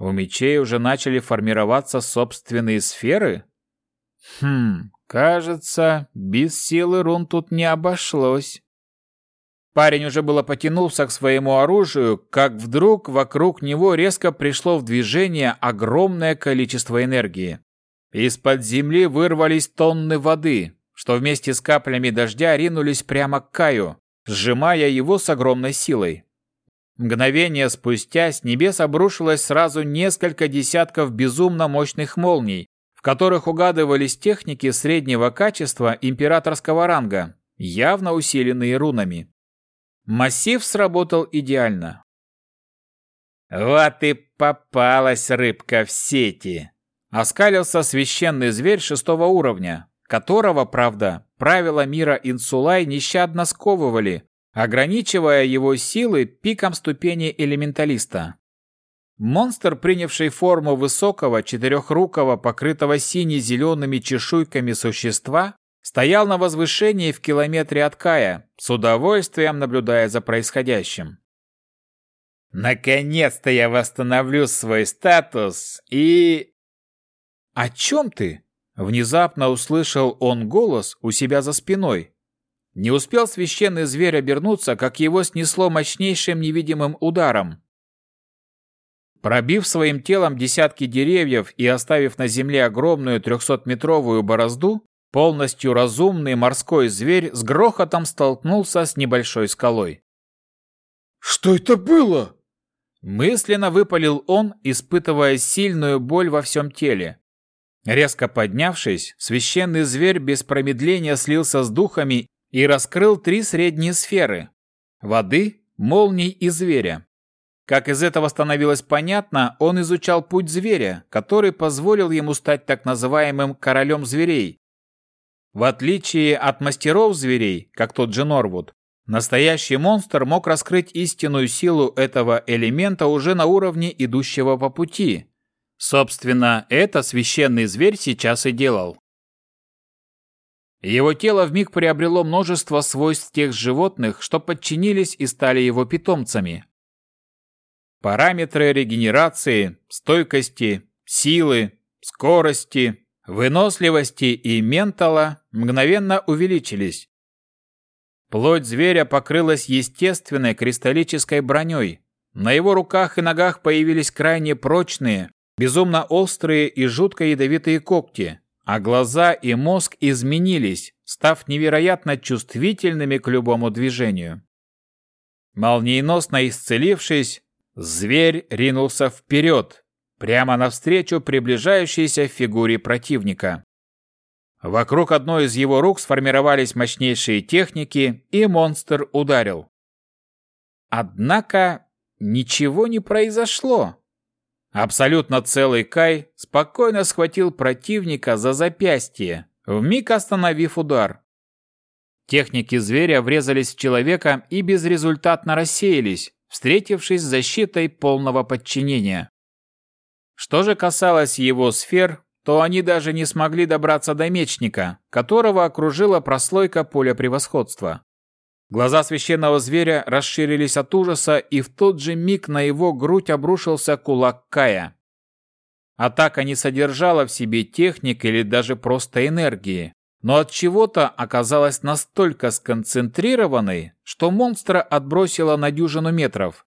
У мечей уже начали формироваться собственные сферы? Хм, кажется, без силы рун тут не обошлось. Парень уже было потянулся к своему оружию, как вдруг вокруг него резко пришло в движение огромное количество энергии. Из-под земли вырвались тонны воды, что вместе с каплями дождя ринулись прямо к Каю, сжимая его с огромной силой. Мгновение спустя с небес обрушилось сразу несколько десятков безумно мощных молний, в которых угадывались техники среднего качества императорского ранга, явно усиленные рунами. Массив сработал идеально. «Вот и попалась рыбка в сети!» Оскалился священный зверь шестого уровня, которого, правда, правила мира Инсулай нещадно сковывали, ограничивая его силы пиком ступени элементалиста. Монстр, принявший форму высокого, четырехрукого, покрытого сине-зелеными чешуйками существа, стоял на возвышении в километре от Кая, с удовольствием наблюдая за происходящим. «Наконец-то я восстановлю свой статус и...» «О чем ты?» Внезапно услышал он голос у себя за спиной. Не успел священный зверь обернуться, как его снесло мощнейшим невидимым ударом. Пробив своим телом десятки деревьев и оставив на земле огромную трехсотметровую борозду, полностью разумный морской зверь с грохотом столкнулся с небольшой скалой. «Что это было?» Мысленно выпалил он, испытывая сильную боль во всем теле. Резко поднявшись, священный зверь без промедления слился с духами и раскрыл три средние сферы – воды, молний и зверя. Как из этого становилось понятно, он изучал путь зверя, который позволил ему стать так называемым королем зверей. В отличие от мастеров зверей, как тот же Норвуд, настоящий монстр мог раскрыть истинную силу этого элемента уже на уровне идущего по пути. Собственно, это священный зверь сейчас и делал. Его тело вмиг приобрело множество свойств тех животных, что подчинились и стали его питомцами. Параметры регенерации, стойкости, силы, скорости, выносливости и ментала мгновенно увеличились. Плоть зверя покрылась естественной кристаллической броней. На его руках и ногах появились крайне прочные, безумно острые и жутко ядовитые когти, а глаза и мозг изменились, став невероятно чувствительными к любому движению. Молниеносно исцелившись, Зверь ринулся вперед, прямо навстречу приближающейся фигуре противника. Вокруг одной из его рук сформировались мощнейшие техники, и монстр ударил. Однако ничего не произошло. Абсолютно целый Кай спокойно схватил противника за запястье, вмиг остановив удар. Техники зверя врезались в человека и безрезультатно рассеялись, встретившись с защитой полного подчинения. Что же касалось его сфер, то они даже не смогли добраться до мечника, которого окружила прослойка поля превосходства. Глаза священного зверя расширились от ужаса, и в тот же миг на его грудь обрушился кулак Кая. Атака не содержала в себе техник или даже просто энергии но от чего-то оказалась настолько сконцентрированной, что монстра отбросило на дюжину метров.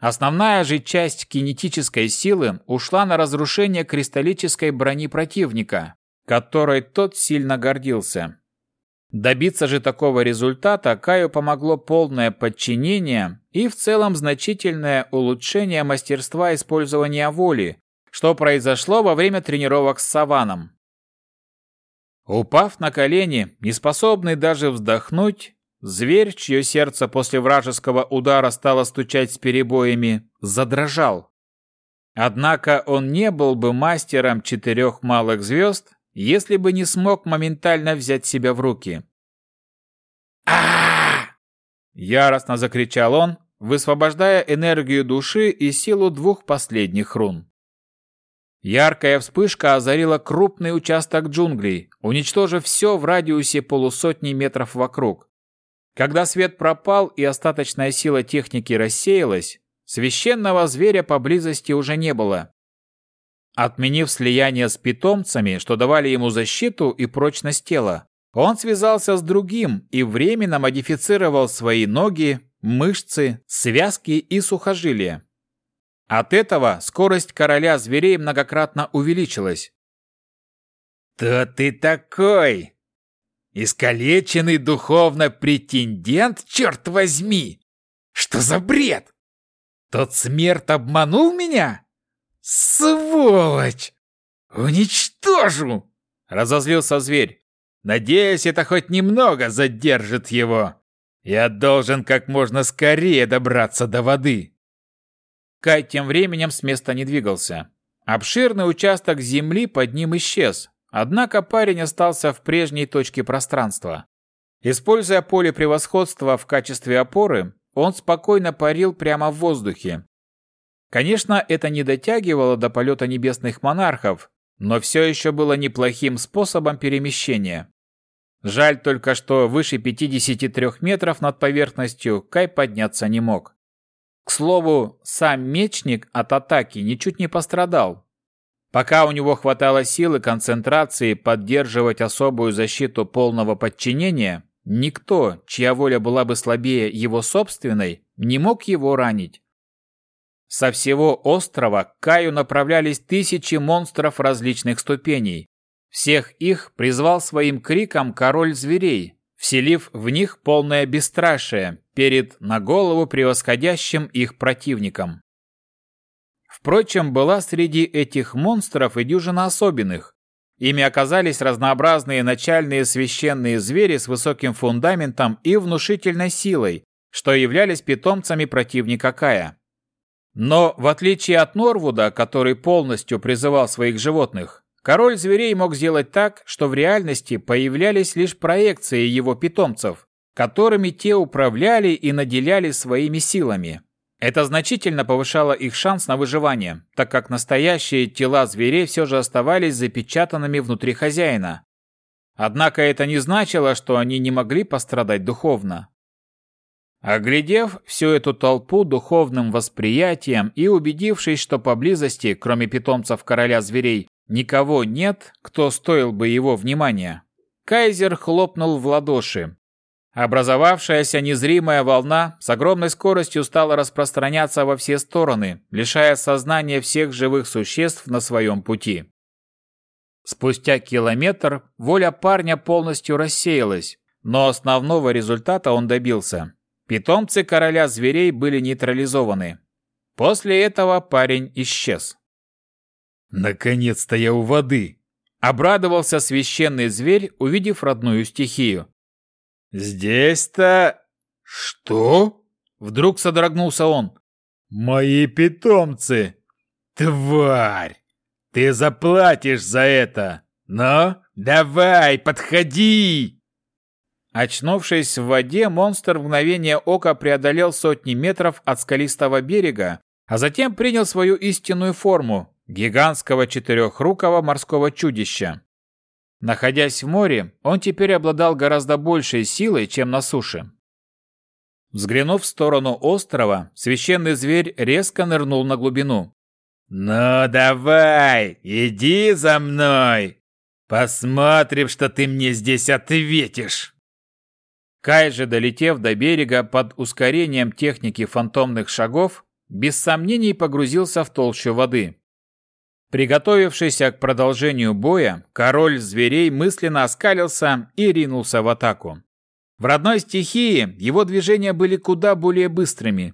Основная же часть кинетической силы ушла на разрушение кристаллической брони противника, которой тот сильно гордился. Добиться же такого результата Каю помогло полное подчинение и в целом значительное улучшение мастерства использования воли, что произошло во время тренировок с Саваном. Упав на колени, неспособный даже вздохнуть, зверь, чье сердце после вражеского удара стало стучать с перебоями, задрожал. Однако он не был бы мастером четырех малых звезд, если бы не смог моментально взять себя в руки. а Яростно закричал он, высвобождая энергию души и силу двух последних рун. Яркая вспышка озарила крупный участок джунглей, уничтожив все в радиусе полусотни метров вокруг. Когда свет пропал и остаточная сила техники рассеялась, священного зверя поблизости уже не было. Отменив слияние с питомцами, что давали ему защиту и прочность тела, он связался с другим и временно модифицировал свои ноги, мышцы, связки и сухожилия. От этого скорость короля зверей многократно увеличилась. «Кто ты такой? Искалеченный духовно претендент, черт возьми! Что за бред? Тот смерть обманул меня? Сволочь! Уничтожу!» Разозлился зверь. «Надеюсь, это хоть немного задержит его. Я должен как можно скорее добраться до воды». Кай тем временем с места не двигался. Обширный участок земли под ним исчез, однако парень остался в прежней точке пространства. Используя поле превосходства в качестве опоры, он спокойно парил прямо в воздухе. Конечно, это не дотягивало до полета небесных монархов, но все еще было неплохим способом перемещения. Жаль только, что выше 53 метров над поверхностью Кай подняться не мог. К слову, сам мечник от атаки ничуть не пострадал. Пока у него хватало силы концентрации поддерживать особую защиту полного подчинения, никто, чья воля была бы слабее его собственной, не мог его ранить. Со всего острова к Каю направлялись тысячи монстров различных ступеней. Всех их призвал своим криком король зверей, вселив в них полное бесстрашие перед на голову превосходящим их противником. Впрочем, была среди этих монстров и дюжина особенных. Ими оказались разнообразные начальные священные звери с высоким фундаментом и внушительной силой, что являлись питомцами противника Кая. Но, в отличие от Норвуда, который полностью призывал своих животных, король зверей мог сделать так, что в реальности появлялись лишь проекции его питомцев, которыми те управляли и наделяли своими силами. Это значительно повышало их шанс на выживание, так как настоящие тела зверей все же оставались запечатанными внутри хозяина. Однако это не значило, что они не могли пострадать духовно. Оглядев всю эту толпу духовным восприятием и убедившись, что поблизости, кроме питомцев короля зверей, никого нет, кто стоил бы его внимания, Кайзер хлопнул в ладоши, Образовавшаяся незримая волна с огромной скоростью стала распространяться во все стороны, лишая сознания всех живых существ на своем пути. Спустя километр воля парня полностью рассеялась, но основного результата он добился. Питомцы короля зверей были нейтрализованы. После этого парень исчез. «Наконец-то я у воды!» Обрадовался священный зверь, увидев родную стихию. «Здесь-то...» «Что?» Вдруг содрогнулся он. «Мои питомцы! Тварь! Ты заплатишь за это! Но давай, подходи!» Очнувшись в воде, монстр в мгновение ока преодолел сотни метров от скалистого берега, а затем принял свою истинную форму – гигантского четырехрукого морского чудища. Находясь в море, он теперь обладал гораздо большей силой, чем на суше. Взглянув в сторону острова, священный зверь резко нырнул на глубину. «Ну давай, иди за мной! Посмотрим, что ты мне здесь ответишь!» Кай же, долетев до берега под ускорением техники фантомных шагов, без сомнений погрузился в толщу воды. Приготовившийся к продолжению боя, король зверей мысленно оскалился и ринулся в атаку. В родной стихии его движения были куда более быстрыми.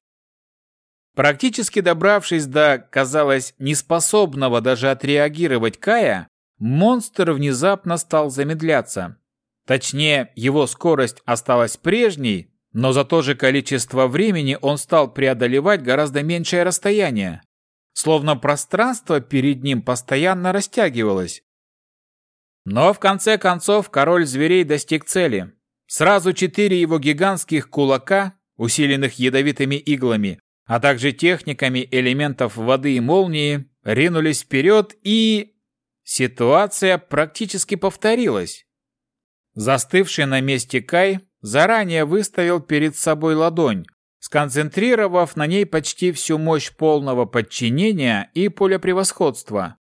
Практически добравшись до, казалось, неспособного даже отреагировать Кая, монстр внезапно стал замедляться. Точнее, его скорость осталась прежней, но за то же количество времени он стал преодолевать гораздо меньшее расстояние словно пространство перед ним постоянно растягивалось. Но в конце концов король зверей достиг цели. Сразу четыре его гигантских кулака, усиленных ядовитыми иглами, а также техниками элементов воды и молнии, ринулись вперед и... Ситуация практически повторилась. Застывший на месте Кай заранее выставил перед собой ладонь, сконцентрировав на ней почти всю мощь полного подчинения и поля превосходства.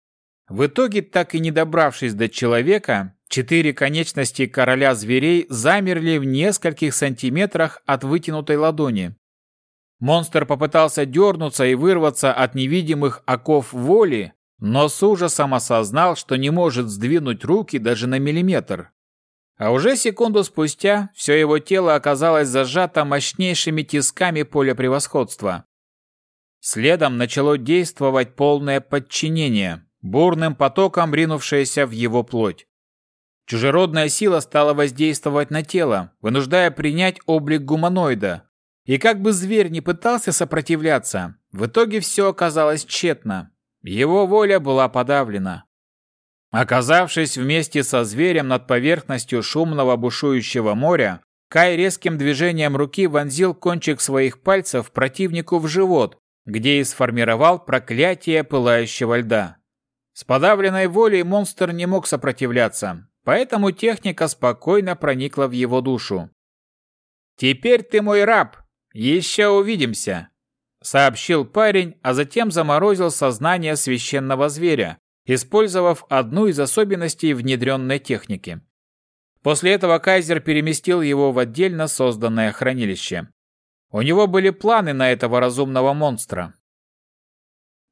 В итоге, так и не добравшись до человека, четыре конечности короля зверей замерли в нескольких сантиметрах от вытянутой ладони. Монстр попытался дернуться и вырваться от невидимых оков воли, но с ужасом осознал, что не может сдвинуть руки даже на миллиметр. А уже секунду спустя все его тело оказалось зажато мощнейшими тисками поля превосходства. Следом начало действовать полное подчинение, бурным потоком ринувшееся в его плоть. Чужеродная сила стала воздействовать на тело, вынуждая принять облик гуманоида. И как бы зверь не пытался сопротивляться, в итоге все оказалось тщетно. Его воля была подавлена. Оказавшись вместе со зверем над поверхностью шумного бушующего моря, Кай резким движением руки вонзил кончик своих пальцев противнику в живот, где и сформировал проклятие пылающего льда. С подавленной волей монстр не мог сопротивляться, поэтому техника спокойно проникла в его душу. «Теперь ты мой раб! Еще увидимся!» — сообщил парень, а затем заморозил сознание священного зверя, использовав одну из особенностей внедренной техники. После этого Кайзер переместил его в отдельно созданное хранилище. У него были планы на этого разумного монстра.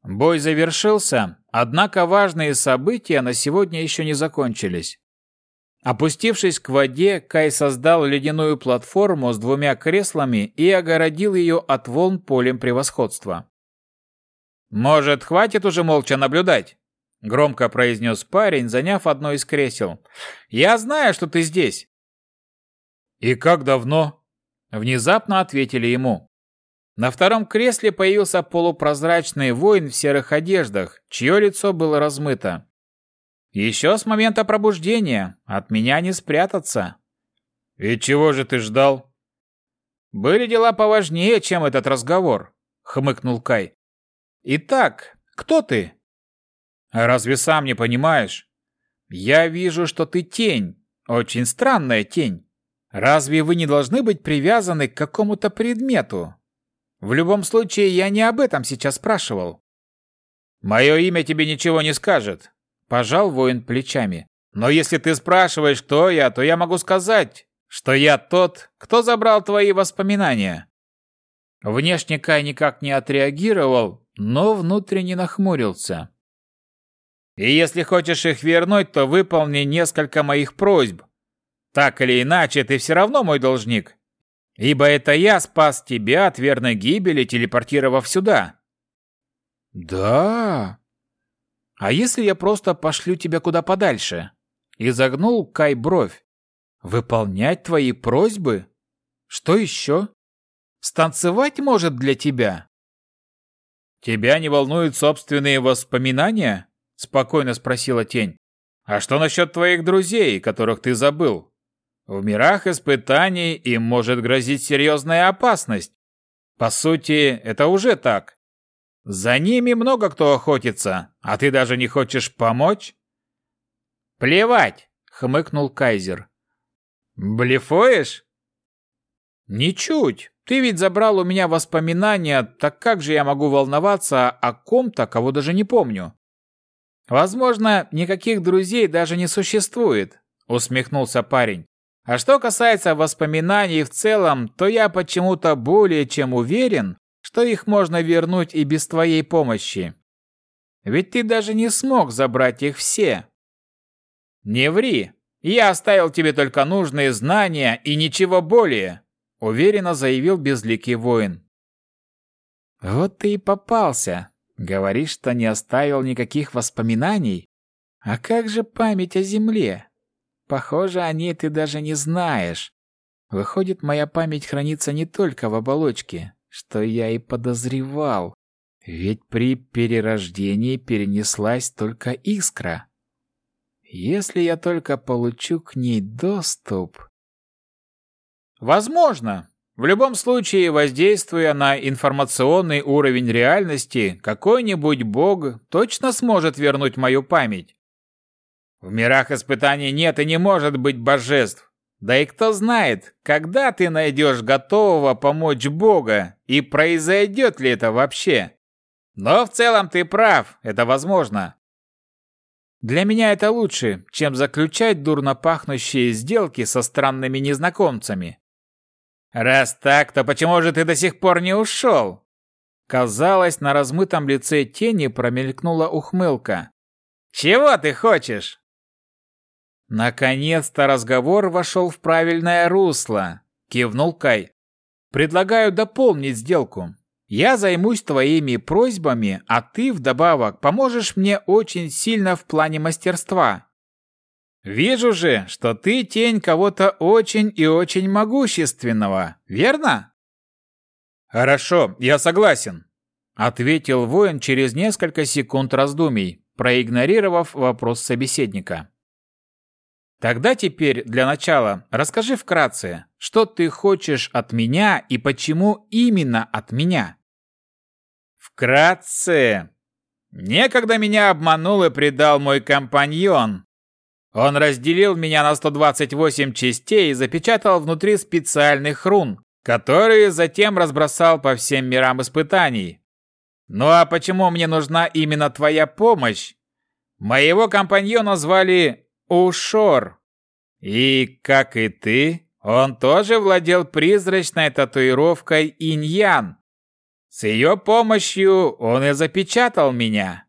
Бой завершился, однако важные события на сегодня еще не закончились. Опустившись к воде, Кай создал ледяную платформу с двумя креслами и огородил ее от волн полем превосходства. Может, хватит уже молча наблюдать? Громко произнес парень, заняв одно из кресел. Я знаю, что ты здесь. И как давно? Внезапно ответили ему. На втором кресле появился полупрозрачный воин в серых одеждах, чье лицо было размыто. Еще с момента пробуждения, от меня не спрятаться. И чего же ты ждал? Были дела поважнее, чем этот разговор, хмыкнул Кай. Итак, кто ты? Разве сам не понимаешь? Я вижу, что ты тень, очень странная тень. Разве вы не должны быть привязаны к какому-то предмету? В любом случае, я не об этом сейчас спрашивал. Мое имя тебе ничего не скажет, пожал воин плечами. Но если ты спрашиваешь, кто я, то я могу сказать, что я тот, кто забрал твои воспоминания. Внешне Кай никак не отреагировал, но внутренне нахмурился. И если хочешь их вернуть, то выполни несколько моих просьб. Так или иначе, ты все равно мой должник. Ибо это я спас тебя от верной гибели, телепортировав сюда. Да. А если я просто пошлю тебя куда подальше? Изогнул Кай бровь. Выполнять твои просьбы? Что еще? Станцевать может для тебя? Тебя не волнуют собственные воспоминания? Спокойно спросила тень. А что насчет твоих друзей, которых ты забыл? В мирах испытаний им может грозить серьезная опасность. По сути, это уже так. За ними много кто охотится, а ты даже не хочешь помочь? Плевать, хмыкнул Кайзер. Блефуешь? Ничуть. Ты ведь забрал у меня воспоминания, так как же я могу волноваться о ком-то, кого даже не помню? Возможно, никаких друзей даже не существует, усмехнулся парень. А что касается воспоминаний в целом, то я почему-то более чем уверен, что их можно вернуть и без твоей помощи. Ведь ты даже не смог забрать их все. Не ври. Я оставил тебе только нужные знания и ничего более, уверенно заявил безликий воин. Вот ты и попался. Говоришь, что не оставил никаких воспоминаний? А как же память о земле? Похоже, о ней ты даже не знаешь. Выходит, моя память хранится не только в оболочке, что я и подозревал. Ведь при перерождении перенеслась только искра. Если я только получу к ней доступ... Возможно. В любом случае, воздействуя на информационный уровень реальности, какой-нибудь бог точно сможет вернуть мою память. В мирах испытаний нет и не может быть божеств. Да и кто знает, когда ты найдешь готового помочь Бога, и произойдет ли это вообще. Но в целом ты прав, это возможно. Для меня это лучше, чем заключать дурно пахнущие сделки со странными незнакомцами. Раз так, то почему же ты до сих пор не ушел? Казалось, на размытом лице тени промелькнула ухмылка. Чего ты хочешь? Наконец-то разговор вошел в правильное русло, кивнул Кай. Предлагаю дополнить сделку. Я займусь твоими просьбами, а ты вдобавок поможешь мне очень сильно в плане мастерства. Вижу же, что ты тень кого-то очень и очень могущественного, верно? Хорошо, я согласен, ответил воин через несколько секунд раздумий, проигнорировав вопрос собеседника. Тогда теперь для начала расскажи вкратце, что ты хочешь от меня и почему именно от меня. Вкратце. Некогда меня обманул и предал мой компаньон. Он разделил меня на 128 частей и запечатал внутри специальных рун, которые затем разбросал по всем мирам испытаний. Ну а почему мне нужна именно твоя помощь? Моего компаньона звали Ушор. И, как и ты, он тоже владел призрачной татуировкой иньян. С ее помощью он и запечатал меня.